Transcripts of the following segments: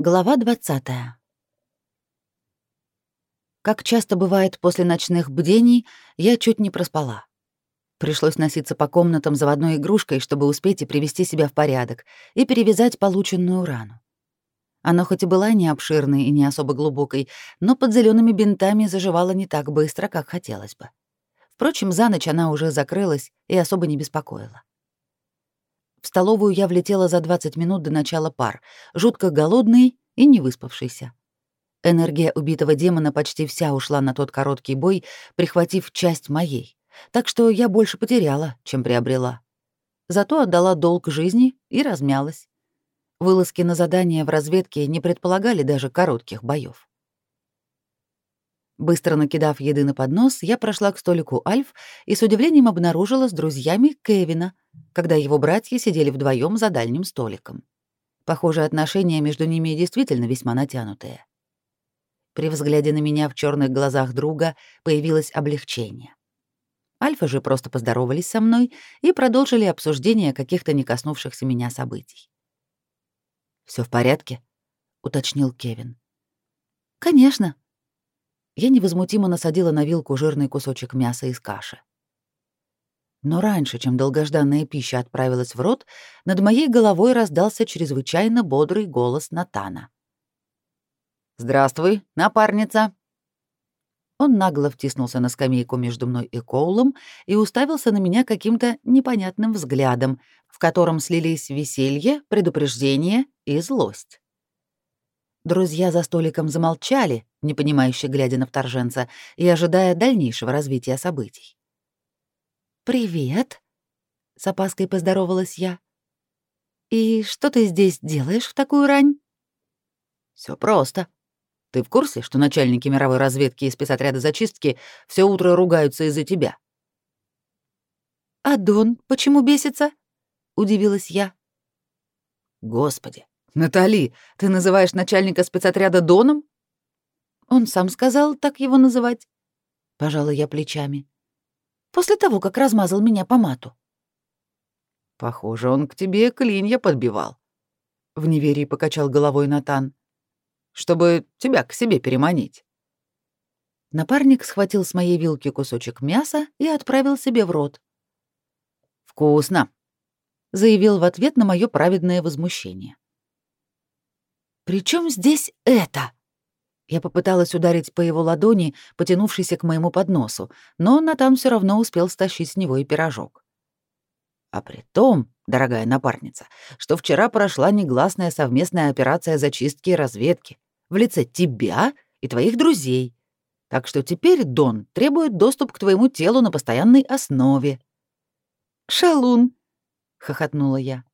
Глава 20. Как часто бывает после ночных бдений, я чуть не проспала. Пришлось носиться по комнатам заводной игрушкой, чтобы успеть и привести себя в порядок, и перевязать полученную рану. Она хоть и была не обширной и не особо глубокой, но под зелеными бинтами заживала не так быстро, как хотелось бы. Впрочем, за ночь она уже закрылась и особо не беспокоила. В столовую я влетела за 20 минут до начала пар, жутко голодный и не выспавшийся. Энергия убитого демона почти вся ушла на тот короткий бой, прихватив часть моей. Так что я больше потеряла, чем приобрела. Зато отдала долг жизни и размялась. Вылазки на задания в разведке не предполагали даже коротких боев. Быстро накидав еды на поднос, я прошла к столику Альф и с удивлением обнаружила с друзьями Кевина, когда его братья сидели вдвоем за дальним столиком. Похоже, отношения между ними действительно весьма натянутые. При взгляде на меня в черных глазах друга появилось облегчение. Альфа же просто поздоровались со мной и продолжили обсуждение каких-то не коснувшихся меня событий. Все в порядке?» — уточнил Кевин. «Конечно», я невозмутимо насадила на вилку жирный кусочек мяса из каши. Но раньше, чем долгожданная пища отправилась в рот, над моей головой раздался чрезвычайно бодрый голос Натана. «Здравствуй, напарница!» Он нагло втиснулся на скамейку между мной и Коулом и уставился на меня каким-то непонятным взглядом, в котором слились веселье, предупреждение и злость. Друзья за столиком замолчали, непонимающе глядя на вторженца и ожидая дальнейшего развития событий. «Привет», — с опаской поздоровалась я. «И что ты здесь делаешь в такую рань?» Все просто. Ты в курсе, что начальники мировой разведки и спецотряда зачистки все утро ругаются из-за тебя?» «А Дон почему бесится?» — удивилась я. «Господи, «Натали, ты называешь начальника спецотряда Доном?» «Он сам сказал так его называть», — пожала я плечами. «После того, как размазал меня по мату». «Похоже, он к тебе клинья подбивал», — в неверии покачал головой Натан, «чтобы тебя к себе переманить». Напарник схватил с моей вилки кусочек мяса и отправил себе в рот. «Вкусно», — заявил в ответ на мое праведное возмущение. «При чем здесь это?» Я попыталась ударить по его ладони, потянувшейся к моему подносу, но Натан все равно успел стащить с него и пирожок. А при том, дорогая напарница, что вчера прошла негласная совместная операция зачистки и разведки в лице тебя и твоих друзей. Так что теперь Дон требует доступ к твоему телу на постоянной основе. «Шалун!» — хохотнула я.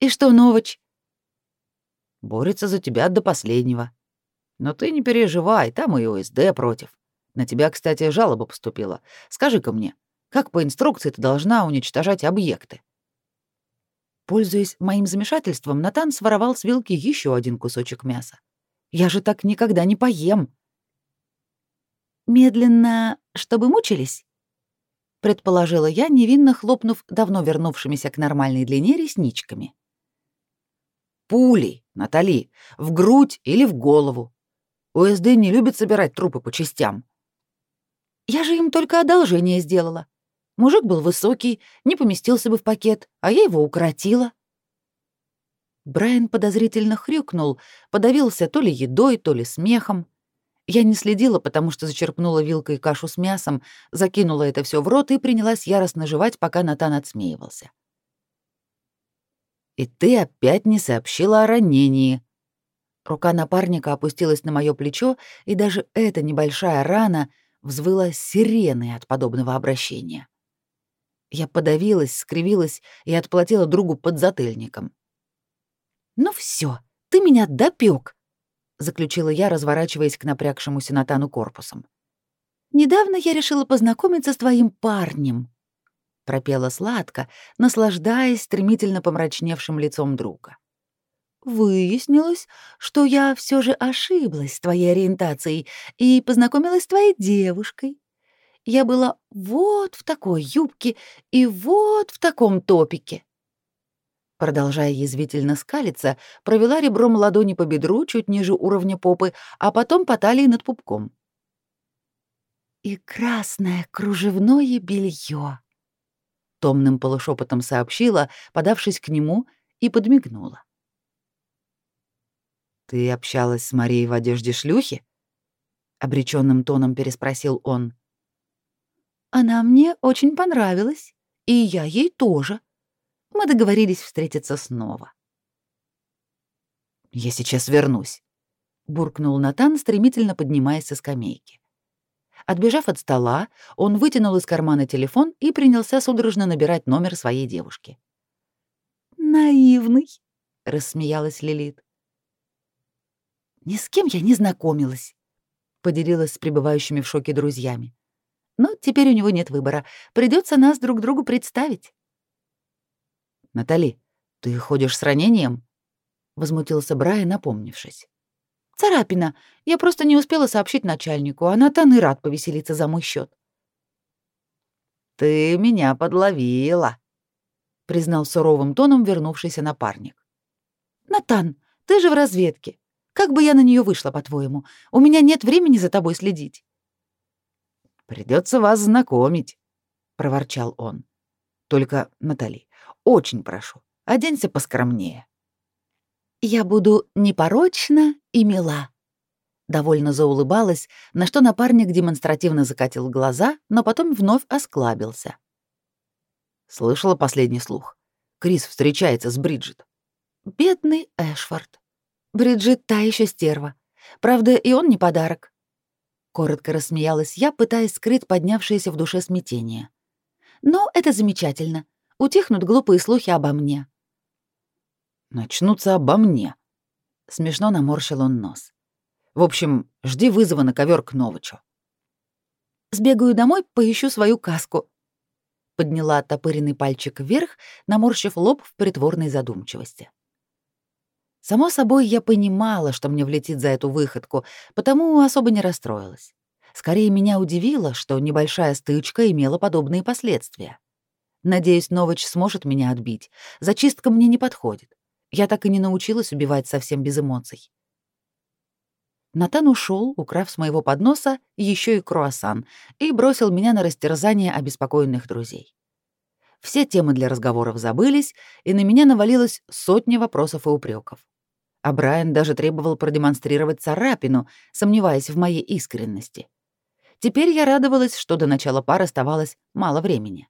«И что, Новоч, Борется за тебя до последнего. Но ты не переживай, там и ОСД против. На тебя, кстати, жалоба поступила. Скажи-ка мне, как по инструкции ты должна уничтожать объекты?» Пользуясь моим замешательством, Натан своровал с вилки еще один кусочек мяса. «Я же так никогда не поем!» «Медленно, чтобы мучились?» — предположила я, невинно хлопнув давно вернувшимися к нормальной длине ресничками. Пулей, Натали, в грудь или в голову. УСД не любит собирать трупы по частям. Я же им только одолжение сделала. Мужик был высокий, не поместился бы в пакет, а я его укоротила. Брайан подозрительно хрюкнул, подавился то ли едой, то ли смехом. Я не следила, потому что зачерпнула вилкой кашу с мясом, закинула это все в рот и принялась яростно жевать, пока Натан отсмеивался. И ты опять не сообщила о ранении. Рука напарника опустилась на мое плечо, и даже эта небольшая рана взвыла сиреной от подобного обращения. Я подавилась, скривилась и отплатила другу подзатыльником. «Ну все, ты меня допек, заключила я, разворачиваясь к напрягшемуся Натану корпусом. «Недавно я решила познакомиться с твоим парнем пропела сладко, наслаждаясь стремительно помрачневшим лицом друга. Выяснилось, что я все же ошиблась с твоей ориентацией и познакомилась с твоей девушкой. Я была вот в такой юбке и вот в таком топике. Продолжая язвительно скалиться, провела ребром ладони по бедру чуть ниже уровня попы, а потом по талии над пупком. «И красное кружевное белье», — томным полушепотом сообщила, подавшись к нему, и подмигнула. «Ты общалась с Марией в одежде шлюхи?» — обреченным тоном переспросил он. «Она мне очень понравилась, и я ей тоже. Мы договорились встретиться снова». «Я сейчас вернусь», — буркнул Натан, стремительно поднимаясь со скамейки. Отбежав от стола, он вытянул из кармана телефон и принялся судорожно набирать номер своей девушки. «Наивный», — рассмеялась Лилит. «Ни с кем я не знакомилась», — поделилась с пребывающими в шоке друзьями. «Но теперь у него нет выбора. Придется нас друг другу представить». «Натали, ты ходишь с ранением?» — возмутился Брайан, напомнившись. «Царапина. Я просто не успела сообщить начальнику, а Натан и рад повеселиться за мой счет. «Ты меня подловила», — признал суровым тоном вернувшийся напарник. «Натан, ты же в разведке. Как бы я на нее вышла, по-твоему? У меня нет времени за тобой следить». Придется вас знакомить, проворчал он. Только, Натали, очень прошу, оденься поскромнее. Я буду непорочна и мила. Довольно заулыбалась, на что напарник демонстративно закатил глаза, но потом вновь осклабился. Слышала последний слух. Крис встречается с Бриджит. Бедный Эшфорд. Бриджит та еще стерва. Правда, и он не подарок. Коротко рассмеялась я, пытаясь скрыть поднявшееся в душе смятение. Но это замечательно. Утихнут глупые слухи обо мне. Начнутся обо мне. Смешно наморщил он нос. В общем, жди вызова на ковер к Новичу. Сбегаю домой, поищу свою каску. Подняла оттопыренный пальчик вверх, наморщив лоб в притворной задумчивости. Само собой, я понимала, что мне влетит за эту выходку, потому особо не расстроилась. Скорее, меня удивило, что небольшая стычка имела подобные последствия. Надеюсь, Новыч сможет меня отбить. Зачистка мне не подходит. Я так и не научилась убивать совсем без эмоций. Натан ушел, украв с моего подноса еще и круассан, и бросил меня на растерзание обеспокоенных друзей. Все темы для разговоров забылись, и на меня навалилось сотни вопросов и упреков а Брайан даже требовал продемонстрировать царапину, сомневаясь в моей искренности. Теперь я радовалась, что до начала пар оставалось мало времени.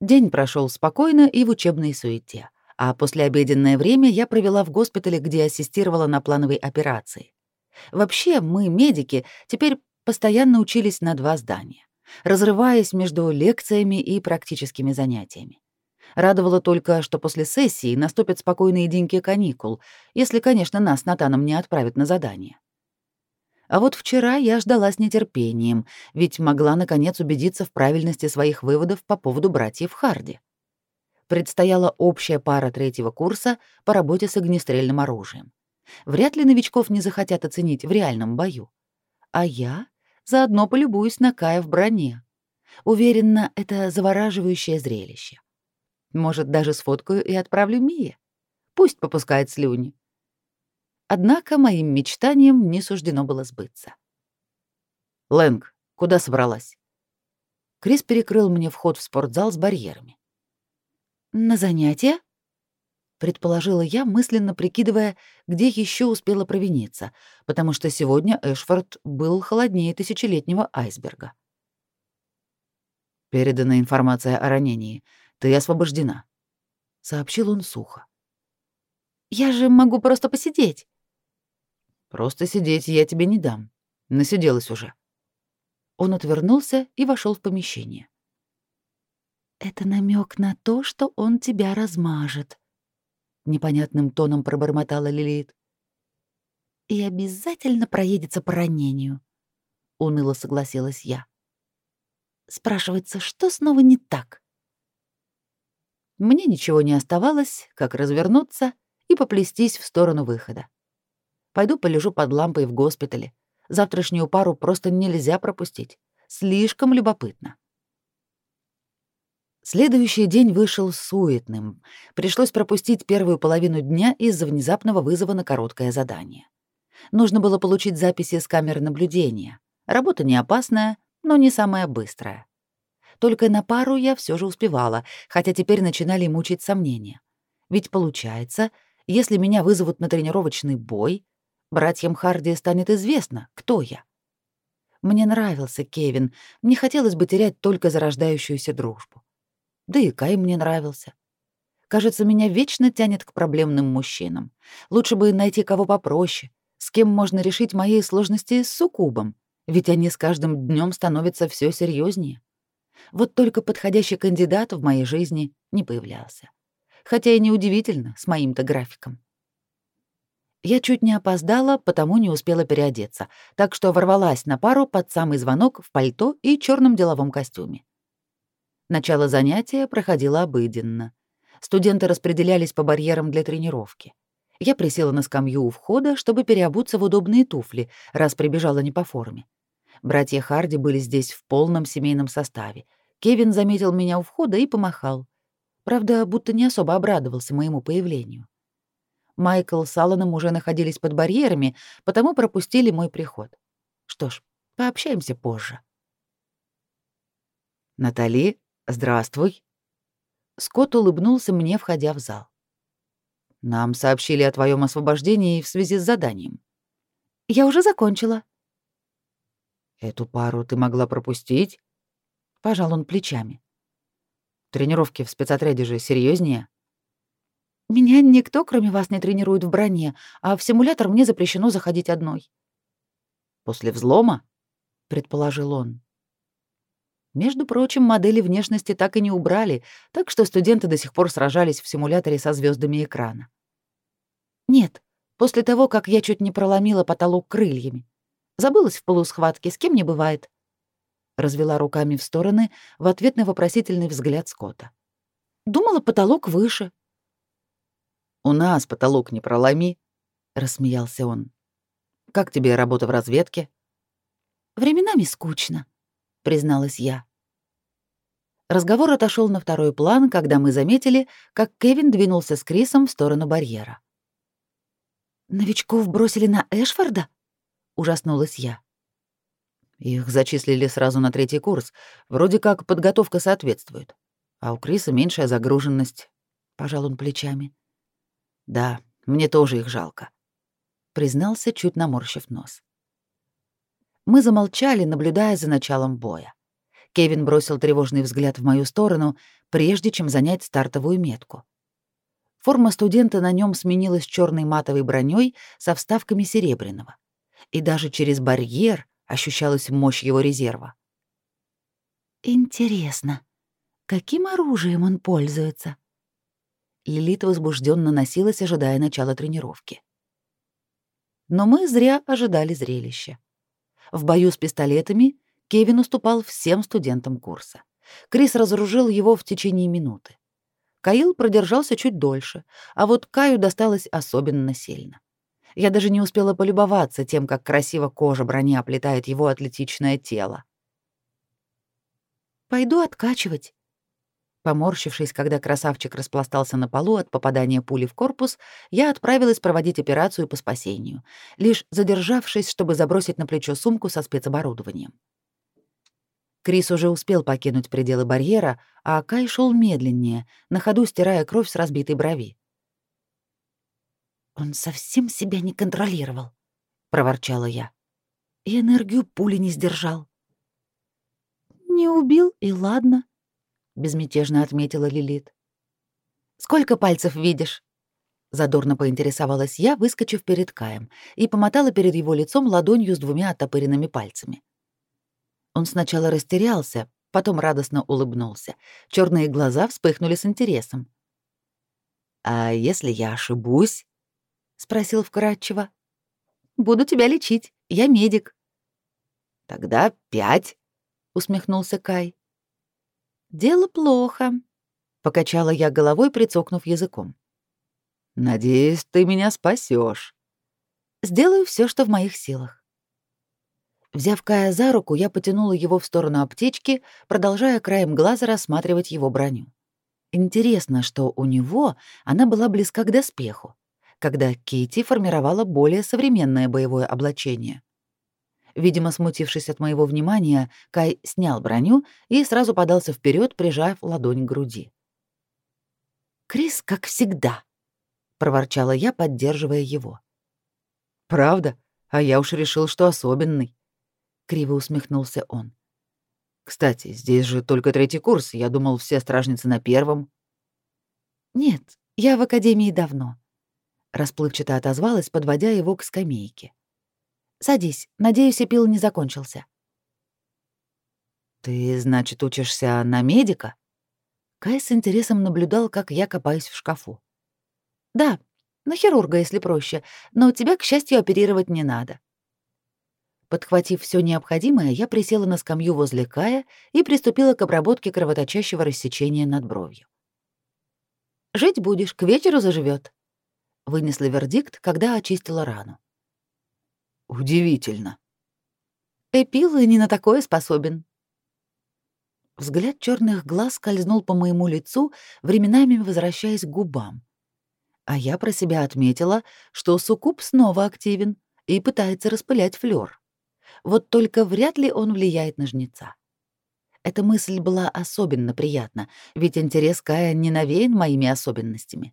День прошел спокойно и в учебной суете, а послеобеденное время я провела в госпитале, где ассистировала на плановой операции. Вообще, мы, медики, теперь постоянно учились на два здания, разрываясь между лекциями и практическими занятиями. Радовало только, что после сессии наступят спокойные деньги каникул, если, конечно, нас Натаном не отправят на задание. А вот вчера я ждала с нетерпением, ведь могла, наконец, убедиться в правильности своих выводов по поводу братьев Харди. Предстояла общая пара третьего курса по работе с огнестрельным оружием. Вряд ли новичков не захотят оценить в реальном бою. А я заодно полюбуюсь на Кая в броне. Уверена, это завораживающее зрелище. Может, даже сфоткаю и отправлю Мие. Пусть попускает слюни. Однако моим мечтаниям не суждено было сбыться. «Лэнг, куда собралась?» Крис перекрыл мне вход в спортзал с барьерами. «На занятия?» — предположила я, мысленно прикидывая, где еще успела провиниться, потому что сегодня Эшфорд был холоднее тысячелетнего айсберга. Передана информация о ранении — ты освобождена», — сообщил он сухо. «Я же могу просто посидеть». «Просто сидеть я тебе не дам. Насиделась уже». Он отвернулся и вошел в помещение. «Это намек на то, что он тебя размажет», — непонятным тоном пробормотала Лилит. «И обязательно проедется по ранению», — уныло согласилась я. Спрашивается, что снова не так? Мне ничего не оставалось, как развернуться и поплестись в сторону выхода. Пойду полежу под лампой в госпитале. Завтрашнюю пару просто нельзя пропустить. Слишком любопытно. Следующий день вышел суетным. Пришлось пропустить первую половину дня из-за внезапного вызова на короткое задание. Нужно было получить записи с камер наблюдения. Работа не опасная, но не самая быстрая. Только на пару я все же успевала, хотя теперь начинали мучить сомнения. Ведь получается, если меня вызовут на тренировочный бой, братьям Харди станет известно, кто я. Мне нравился Кевин, не хотелось бы терять только зарождающуюся дружбу. Да и Кай мне нравился. Кажется, меня вечно тянет к проблемным мужчинам. Лучше бы найти кого попроще, с кем можно решить мои сложности с суккубом, ведь они с каждым днем становятся все серьезнее. Вот только подходящий кандидат в моей жизни не появлялся. Хотя и неудивительно с моим-то графиком. Я чуть не опоздала, потому не успела переодеться, так что ворвалась на пару под самый звонок в пальто и черном деловом костюме. Начало занятия проходило обыденно. Студенты распределялись по барьерам для тренировки. Я присела на скамью у входа, чтобы переобуться в удобные туфли, раз прибежала не по форме. Братья Харди были здесь в полном семейном составе. Кевин заметил меня у входа и помахал. Правда, будто не особо обрадовался моему появлению. Майкл с Алланом уже находились под барьерами, потому пропустили мой приход. Что ж, пообщаемся позже. «Натали, «Здравствуй». Скотт улыбнулся мне, входя в зал. «Нам сообщили о твоем освобождении в связи с заданием». «Я уже закончила». «Эту пару ты могла пропустить?» Пожал он плечами. «Тренировки в спецотряде же серьезнее. «Меня никто, кроме вас, не тренирует в броне, а в симулятор мне запрещено заходить одной». «После взлома?» — предположил он. Между прочим, модели внешности так и не убрали, так что студенты до сих пор сражались в симуляторе со звездами экрана. Нет, после того, как я чуть не проломила потолок крыльями. Забылась в полусхватке, с кем не бывает. Развела руками в стороны в ответ на вопросительный взгляд Скотта. Думала, потолок выше. «У нас потолок не проломи», — рассмеялся он. «Как тебе работа в разведке?» «Временами скучно», призналась я. Разговор отошел на второй план, когда мы заметили, как Кевин двинулся с Крисом в сторону барьера. «Новичков бросили на Эшфорда?» — ужаснулась я. Их зачислили сразу на третий курс. Вроде как подготовка соответствует. А у Криса меньшая загруженность. Пожал он плечами. Да, мне тоже их жалко. Признался, чуть наморщив нос. Мы замолчали, наблюдая за началом боя. Кевин бросил тревожный взгляд в мою сторону, прежде чем занять стартовую метку. Форма студента на нем сменилась черной матовой броней со вставками серебряного. И даже через барьер ощущалась мощь его резерва. «Интересно, каким оружием он пользуется?» Лилит возбужденно носилась, ожидая начала тренировки. Но мы зря ожидали зрелища. В бою с пистолетами Кевин уступал всем студентам курса. Крис разоружил его в течение минуты. Каил продержался чуть дольше, а вот Каю досталось особенно сильно. Я даже не успела полюбоваться тем, как красиво кожа брони оплетает его атлетичное тело. «Пойду откачивать», Поморщившись, когда красавчик распластался на полу от попадания пули в корпус, я отправилась проводить операцию по спасению, лишь задержавшись, чтобы забросить на плечо сумку со спецоборудованием. Крис уже успел покинуть пределы барьера, а Кай шел медленнее, на ходу стирая кровь с разбитой брови. «Он совсем себя не контролировал», — проворчала я. «И энергию пули не сдержал». «Не убил, и ладно», безмятежно отметила Лилит. Сколько пальцев видишь? Задорно поинтересовалась я, выскочив перед Каем, и помотала перед его лицом ладонью с двумя оттопыренными пальцами. Он сначала растерялся, потом радостно улыбнулся. Черные глаза вспыхнули с интересом. «А если я ошибусь?» — спросил вкратчиво. «Буду тебя лечить. Я медик». «Тогда пять», — усмехнулся Кай. «Дело плохо», — покачала я головой, прицокнув языком. «Надеюсь, ты меня спасешь. «Сделаю все, что в моих силах». Взяв Кая за руку, я потянула его в сторону аптечки, продолжая краем глаза рассматривать его броню. Интересно, что у него она была близка к доспеху, когда Кейти формировала более современное боевое облачение. Видимо, смутившись от моего внимания, Кай снял броню и сразу подался вперед, прижав ладонь к груди. «Крис, как всегда», — проворчала я, поддерживая его. «Правда? А я уж решил, что особенный», — криво усмехнулся он. «Кстати, здесь же только третий курс, я думал, все стражницы на первом». «Нет, я в академии давно», — расплывчато отозвалась, подводя его к скамейке. Садись. Надеюсь, эпил не закончился. Ты, значит, учишься на медика? Кай с интересом наблюдал, как я копаюсь в шкафу. Да, на хирурга, если проще, но тебя, к счастью, оперировать не надо. Подхватив все необходимое, я присела на скамью возле Кая и приступила к обработке кровоточащего рассечения над бровью. «Жить будешь, к вечеру заживет, вынесла вердикт, когда очистила рану. Удивительно. Эпил и не на такое способен. Взгляд черных глаз скользнул по моему лицу, временами возвращаясь к губам. А я про себя отметила, что суккуб снова активен и пытается распылять флёр. Вот только вряд ли он влияет на жнеца. Эта мысль была особенно приятна, ведь интерес Кая не навеян моими особенностями.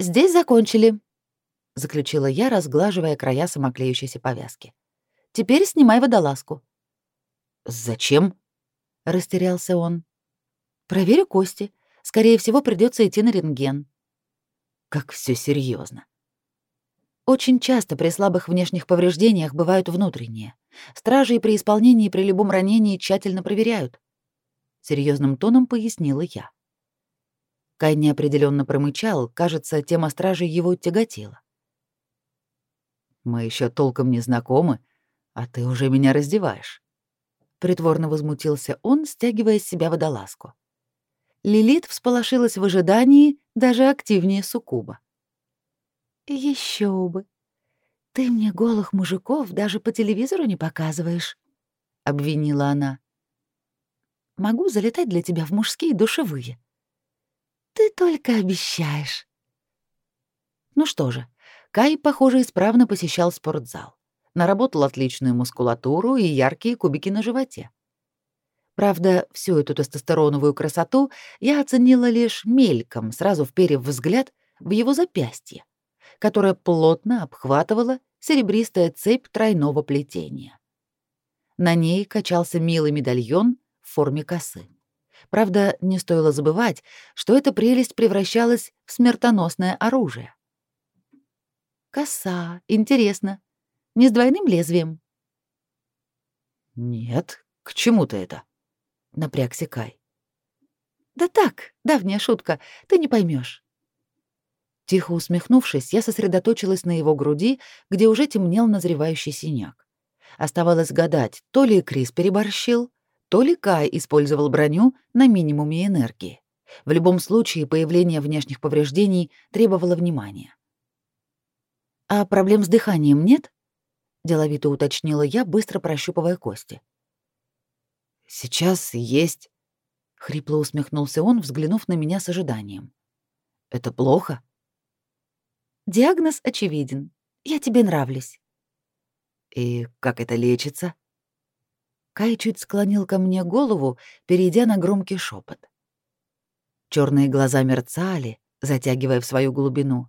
«Здесь закончили», — заключила я, разглаживая края самоклеющейся повязки. «Теперь снимай водолазку». «Зачем?» — растерялся он. «Проверю кости. Скорее всего, придется идти на рентген». «Как все серьезно. Очень часто при слабых внешних повреждениях бывают внутренние. Стражи при исполнении при любом ранении тщательно проверяют. Серьезным тоном пояснила я. Кай неопределенно промычал, кажется, тема стражей его тяготила. Мы еще толком не знакомы, а ты уже меня раздеваешь. Притворно возмутился он, стягивая с себя водолазку. Лилит всполошилась в ожидании даже активнее суккуба. Еще бы. Ты мне голых мужиков даже по телевизору не показываешь, обвинила она. Могу залетать для тебя в мужские душевые. Ты только обещаешь. Ну что же, Кай, похоже, исправно посещал спортзал. Наработал отличную мускулатуру и яркие кубики на животе. Правда, всю эту тестостероновую красоту я оценила лишь мельком, сразу вперев взгляд в его запястье, которое плотно обхватывала серебристая цепь тройного плетения. На ней качался милый медальон в форме косы. Правда, не стоило забывать, что эта прелесть превращалась в смертоносное оружие. Коса. Интересно. Не с двойным лезвием? Нет. К чему ты это? Напрягся Кай. Да так, давняя шутка. Ты не поймешь. Тихо усмехнувшись, я сосредоточилась на его груди, где уже темнел назревающий синяк. Оставалось гадать, то ли Крис переборщил, то ли Кай использовал броню на минимуме энергии. В любом случае, появление внешних повреждений требовало внимания. «А проблем с дыханием нет?» — деловито уточнила я, быстро прощупывая кости. «Сейчас есть», — хрипло усмехнулся он, взглянув на меня с ожиданием. «Это плохо?» «Диагноз очевиден. Я тебе нравлюсь». «И как это лечится?» Кай чуть склонил ко мне голову, перейдя на громкий шепот. Черные глаза мерцали, затягивая в свою глубину.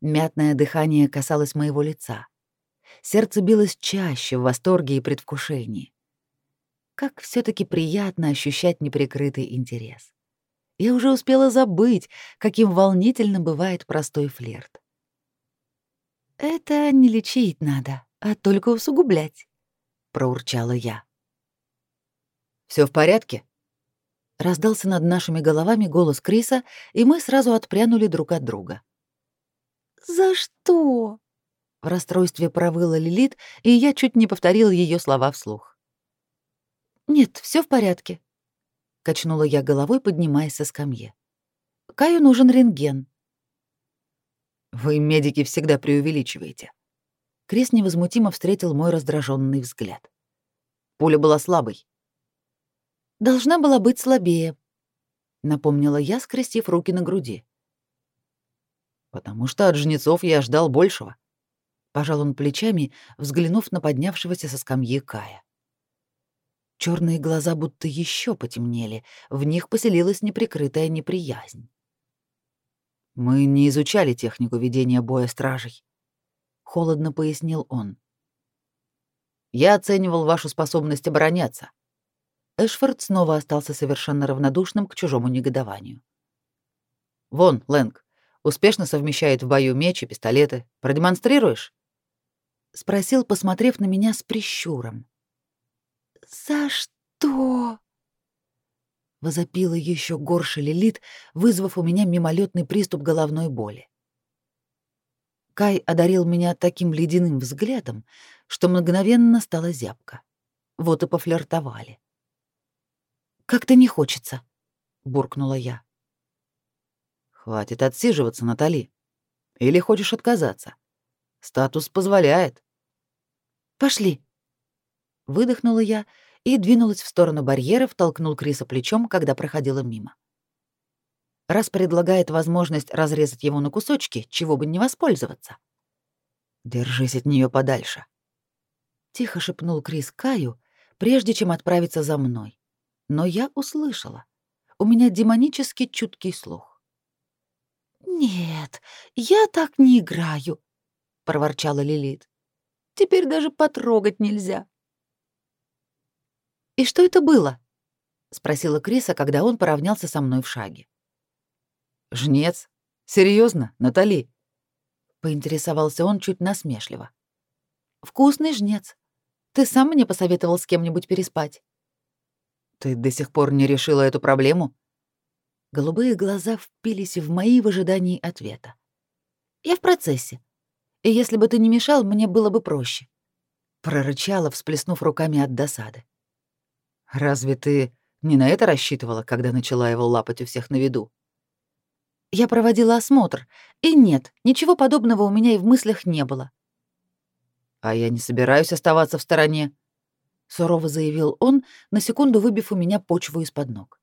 Мятное дыхание касалось моего лица. Сердце билось чаще в восторге и предвкушении. Как все таки приятно ощущать неприкрытый интерес. Я уже успела забыть, каким волнительным бывает простой флирт. «Это не лечить надо, а только усугублять», — проурчала я. Все в порядке?» Раздался над нашими головами голос Криса, и мы сразу отпрянули друг от друга. «За что?» В расстройстве провыла Лилит, и я чуть не повторил ее слова вслух. «Нет, все в порядке», — качнула я головой, поднимаясь со скамьи. «Каю нужен рентген». «Вы, медики, всегда преувеличиваете». Крис невозмутимо встретил мой раздраженный взгляд. Пуля была слабой. Должна была быть слабее, напомнила я, скрестив руки на груди. Потому что от жнецов я ждал большего. Пожал он плечами, взглянув на поднявшегося со скамьи Кая. Черные глаза будто еще потемнели, в них поселилась неприкрытая неприязнь. Мы не изучали технику ведения боя стражей, холодно пояснил он. Я оценивал вашу способность обороняться. Эшфорд снова остался совершенно равнодушным к чужому негодованию. Вон, Лэнг, успешно совмещает в бою меч и пистолеты. Продемонстрируешь? спросил, посмотрев на меня с прищуром. За что? Возопила еще горше Лилит, вызвав у меня мимолетный приступ головной боли. Кай одарил меня таким ледяным взглядом, что мгновенно стало зябко. Вот и пофлиртовали. «Как-то не хочется», — буркнула я. «Хватит отсиживаться, Натали. Или хочешь отказаться? Статус позволяет». «Пошли», — выдохнула я и двинулась в сторону барьеров, толкнул Криса плечом, когда проходила мимо. Раз предлагает возможность разрезать его на кусочки, чего бы не воспользоваться. Держись от нее подальше. Тихо шепнул Крис Каю, прежде чем отправиться за мной. Но я услышала. У меня демонически чуткий слух. «Нет, я так не играю», — проворчала Лилит. «Теперь даже потрогать нельзя». «И что это было?» — спросила Криса, когда он поравнялся со мной в шаге. «Жнец? Серьезно, Натали?» — поинтересовался он чуть насмешливо. «Вкусный жнец. Ты сам мне посоветовал с кем-нибудь переспать». «Ты до сих пор не решила эту проблему?» Голубые глаза впились в мои в ожидании ответа. «Я в процессе. И если бы ты не мешал, мне было бы проще», — прорычала, всплеснув руками от досады. Разве ты не на это рассчитывала, когда начала его лапать у всех на виду? Я проводила осмотр, и нет, ничего подобного у меня и в мыслях не было. А я не собираюсь оставаться в стороне, сурово заявил он, на секунду выбив у меня почву из-под ног.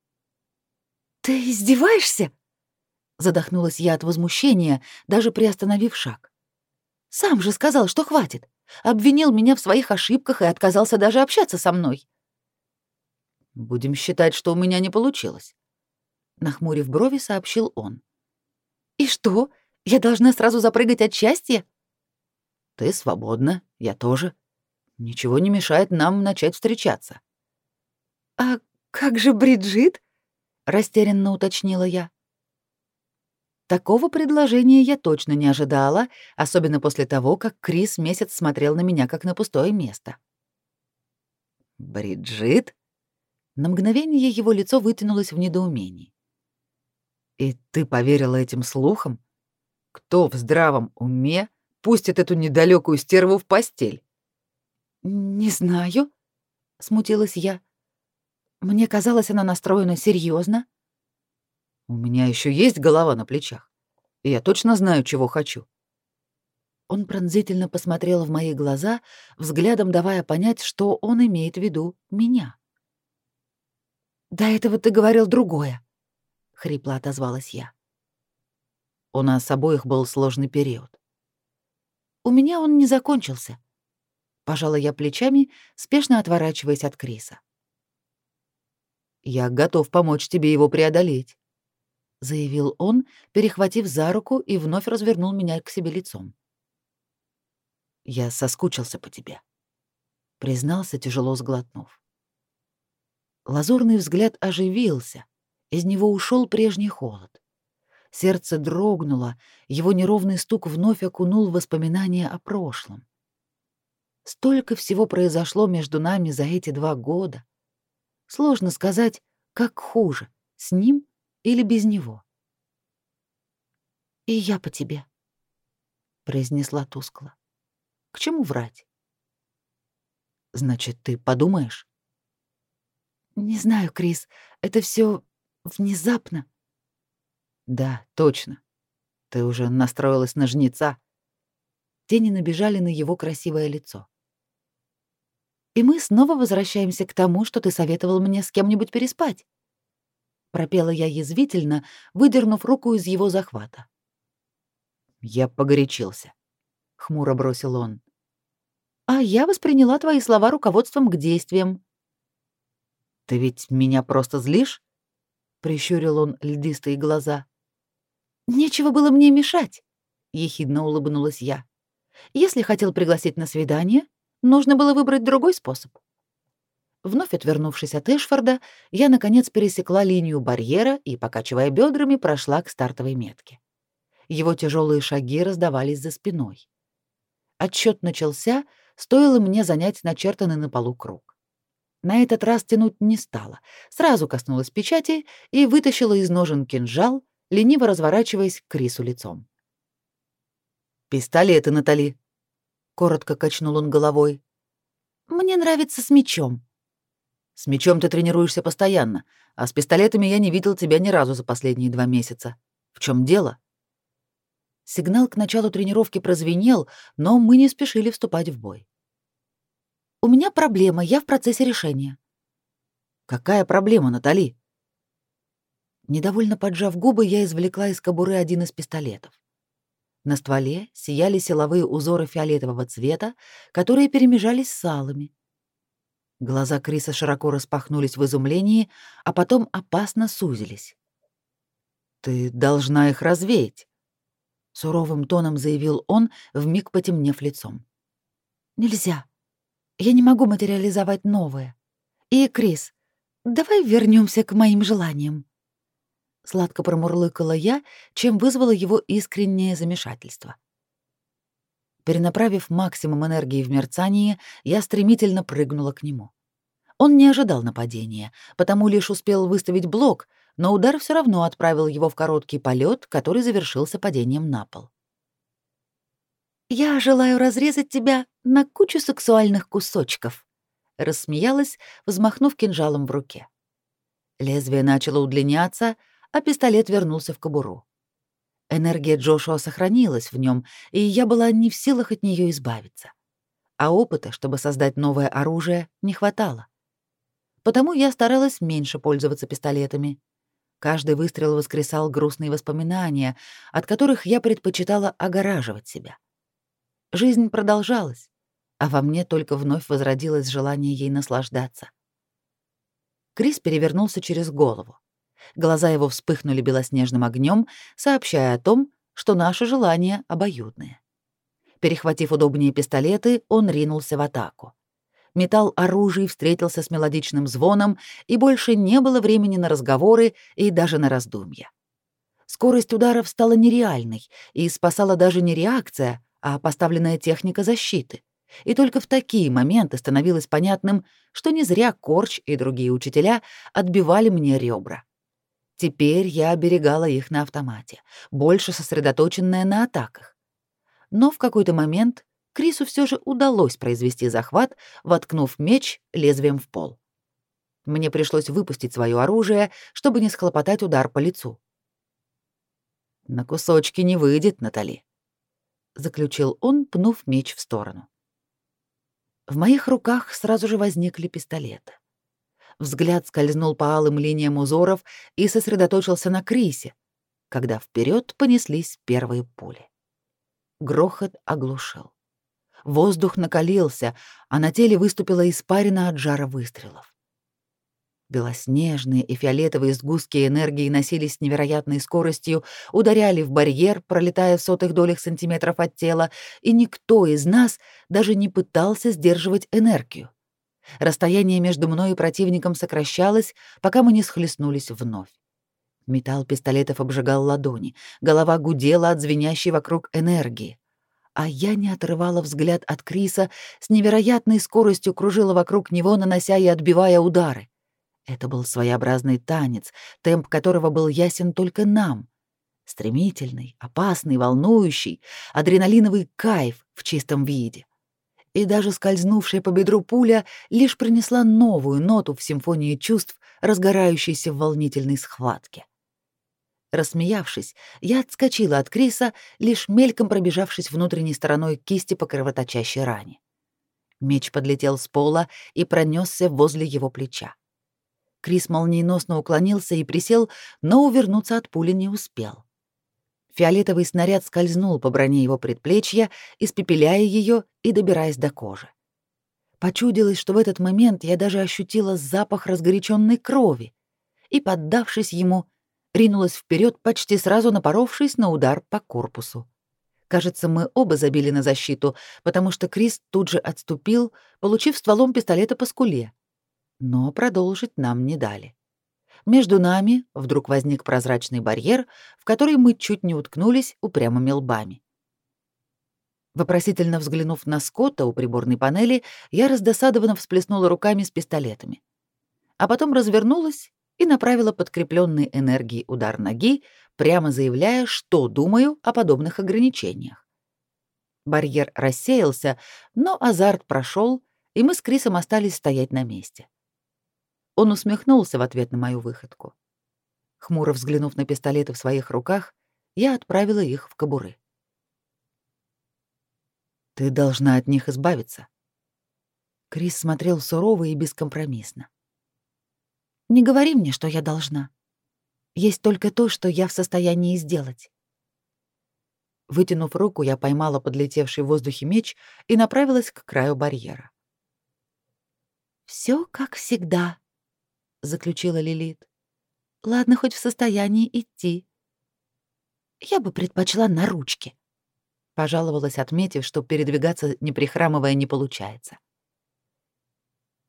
Ты издеваешься? задохнулась я от возмущения, даже приостановив шаг. Сам же сказал, что хватит. Обвинил меня в своих ошибках и отказался даже общаться со мной. Будем считать, что у меня не получилось. Нахмурив брови, сообщил он. И что? Я должна сразу запрыгать от счастья? Ты свободна, я тоже. Ничего не мешает нам начать встречаться. А как же Бриджит? растерянно уточнила я. Такого предложения я точно не ожидала, особенно после того, как Крис месяц смотрел на меня как на пустое место. Бриджит? На мгновение его лицо вытянулось в недоумении. «И ты поверила этим слухам? Кто в здравом уме пустит эту недалекую стерву в постель?» «Не знаю», — смутилась я. «Мне казалось, она настроена серьезно. «У меня еще есть голова на плечах, и я точно знаю, чего хочу». Он пронзительно посмотрел в мои глаза, взглядом давая понять, что он имеет в виду меня. «До этого ты говорил другое», — хрипло отозвалась я. У нас обоих был сложный период. У меня он не закончился. Пожала я плечами, спешно отворачиваясь от Криса. «Я готов помочь тебе его преодолеть», — заявил он, перехватив за руку и вновь развернул меня к себе лицом. «Я соскучился по тебе», — признался, тяжело сглотнув. Лазурный взгляд оживился, из него ушел прежний холод. Сердце дрогнуло, его неровный стук вновь окунул в воспоминания о прошлом. Столько всего произошло между нами за эти два года. Сложно сказать, как хуже, с ним или без него. «И я по тебе», — произнесла тускло. «К чему врать?» «Значит, ты подумаешь?» Не знаю, Крис, это все внезапно. Да, точно. Ты уже настроилась на жнеца. тени набежали на его красивое лицо. «И мы снова возвращаемся к тому, что ты советовал мне с кем-нибудь переспать», — пропела я язвительно, выдернув руку из его захвата. «Я погорячился», — хмуро бросил он. «А я восприняла твои слова руководством к действиям». «Ты ведь меня просто злишь?» — прищурил он льдистые глаза. «Нечего было мне мешать», — ехидно улыбнулась я. «Если хотел пригласить на свидание, нужно было выбрать другой способ». Вновь отвернувшись от Эшфорда, я, наконец, пересекла линию барьера и, покачивая бедрами, прошла к стартовой метке. Его тяжелые шаги раздавались за спиной. Отсчет начался, стоило мне занять начертанный на полу круг. На этот раз тянуть не стала, сразу коснулась печати и вытащила из ножен кинжал, лениво разворачиваясь к Крису лицом. «Пистолеты, Натали!» — коротко качнул он головой. «Мне нравится с мечом». «С мечом ты тренируешься постоянно, а с пистолетами я не видел тебя ни разу за последние два месяца. В чем дело?» Сигнал к началу тренировки прозвенел, но мы не спешили вступать в бой. «У меня проблема, я в процессе решения». «Какая проблема, Натали?» Недовольно поджав губы, я извлекла из кобуры один из пистолетов. На стволе сияли силовые узоры фиолетового цвета, которые перемежались с алыми. Глаза Криса широко распахнулись в изумлении, а потом опасно сузились. «Ты должна их развеять», — суровым тоном заявил он, вмиг потемнев лицом. «Нельзя. Я не могу материализовать новое. И, Крис, давай вернемся к моим желаниям». Сладко промурлыкала я, чем вызвало его искреннее замешательство. Перенаправив максимум энергии в мерцание, я стремительно прыгнула к нему. Он не ожидал нападения, потому лишь успел выставить блок, но удар все равно отправил его в короткий полет, который завершился падением на пол. «Я желаю разрезать тебя на кучу сексуальных кусочков», — рассмеялась, взмахнув кинжалом в руке. Лезвие начало удлиняться, а пистолет вернулся в кобуру. Энергия Джошуа сохранилась в нем, и я была не в силах от нее избавиться. А опыта, чтобы создать новое оружие, не хватало. Потому я старалась меньше пользоваться пистолетами. Каждый выстрел воскресал грустные воспоминания, от которых я предпочитала огораживать себя. Жизнь продолжалась, а во мне только вновь возродилось желание ей наслаждаться. Крис перевернулся через голову. Глаза его вспыхнули белоснежным огнем, сообщая о том, что наши желания обоюдные. Перехватив удобнее пистолеты, он ринулся в атаку. Металл оружия встретился с мелодичным звоном, и больше не было времени на разговоры и даже на раздумья. Скорость ударов стала нереальной, и спасала даже не реакция, а поставленная техника защиты. И только в такие моменты становилось понятным, что не зря Корч и другие учителя отбивали мне ребра. Теперь я оберегала их на автомате, больше сосредоточенная на атаках. Но в какой-то момент Крису все же удалось произвести захват, воткнув меч лезвием в пол. Мне пришлось выпустить свое оружие, чтобы не схлопотать удар по лицу. «На кусочки не выйдет, Натали», — заключил он, пнув меч в сторону. В моих руках сразу же возникли пистолеты. Взгляд скользнул по алым линиям узоров и сосредоточился на Крисе, когда вперед понеслись первые пули. Грохот оглушил. Воздух накалился, а на теле выступила испарина от жара выстрелов. Белоснежные и фиолетовые сгустки энергии носились с невероятной скоростью, ударяли в барьер, пролетая в сотых долях сантиметров от тела, и никто из нас даже не пытался сдерживать энергию. Расстояние между мной и противником сокращалось, пока мы не схлестнулись вновь. Металл пистолетов обжигал ладони, голова гудела от звенящей вокруг энергии. А я не отрывала взгляд от Криса, с невероятной скоростью кружила вокруг него, нанося и отбивая удары. Это был своеобразный танец, темп которого был ясен только нам. Стремительный, опасный, волнующий, адреналиновый кайф в чистом виде и даже скользнувшая по бедру пуля лишь принесла новую ноту в симфонии чувств, разгорающейся в волнительной схватке. Рассмеявшись, я отскочила от Криса, лишь мельком пробежавшись внутренней стороной кисти по кровоточащей ране. Меч подлетел с пола и пронесся возле его плеча. Крис молниеносно уклонился и присел, но увернуться от пули не успел. Фиолетовый снаряд скользнул по броне его предплечья, испепеляя ее и добираясь до кожи. Почудилось, что в этот момент я даже ощутила запах разгоряченной крови и, поддавшись ему, ринулась вперед, почти сразу напоровшись на удар по корпусу. Кажется, мы оба забили на защиту, потому что Крис тут же отступил, получив стволом пистолета по скуле. Но продолжить нам не дали. Между нами вдруг возник прозрачный барьер, в который мы чуть не уткнулись упрямыми лбами. Вопросительно взглянув на Скотта у приборной панели, я раздосадованно всплеснула руками с пистолетами. А потом развернулась и направила подкрепленный энергией удар ноги, прямо заявляя, что думаю о подобных ограничениях. Барьер рассеялся, но азарт прошел, и мы с Крисом остались стоять на месте. Он усмехнулся в ответ на мою выходку. Хмуро взглянув на пистолеты в своих руках, я отправила их в кобуры. «Ты должна от них избавиться». Крис смотрел сурово и бескомпромиссно. «Не говори мне, что я должна. Есть только то, что я в состоянии сделать». Вытянув руку, я поймала подлетевший в воздухе меч и направилась к краю барьера. Все как всегда», — заключила Лилит. «Ладно, хоть в состоянии идти». «Я бы предпочла на ручке», — пожаловалась, отметив, что передвигаться, не прихрамывая, не получается.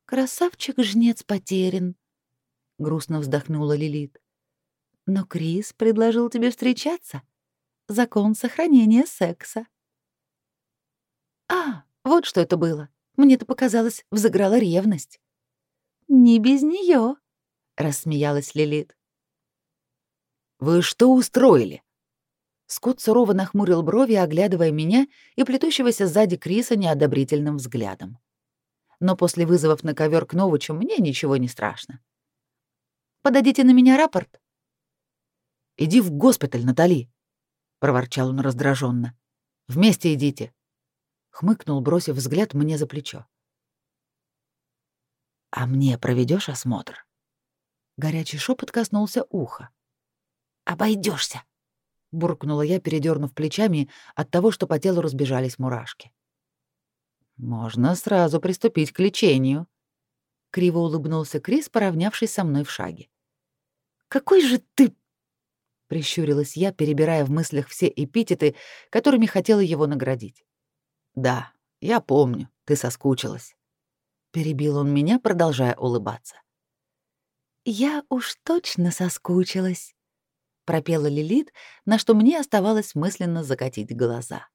«Красавчик-жнец потерян», — грустно вздохнула Лилит. «Но Крис предложил тебе встречаться. Закон сохранения секса». «А, вот что это было. Мне-то показалось, взыграла ревность». «Не без нее, рассмеялась Лилит. «Вы что устроили?» Скотт сурово нахмурил брови, оглядывая меня и плетущегося сзади Криса неодобрительным взглядом. Но после вызовов на ковер к Новичу мне ничего не страшно. «Подадите на меня рапорт?» «Иди в госпиталь, Натали», — проворчал он раздраженно. «Вместе идите», — хмыкнул, бросив взгляд мне за плечо. «А мне проведешь осмотр?» Горячий шепот коснулся уха. Обойдешься, буркнула я, передернув плечами от того, что по телу разбежались мурашки. Можно сразу приступить к лечению, криво улыбнулся Крис, поравнявшись со мной в шаге. Какой же ты прищурилась я, перебирая в мыслях все эпитеты, которыми хотела его наградить. Да, я помню, ты соскучилась. Перебил он меня, продолжая улыбаться. «Я уж точно соскучилась», — пропела Лилит, на что мне оставалось мысленно закатить глаза.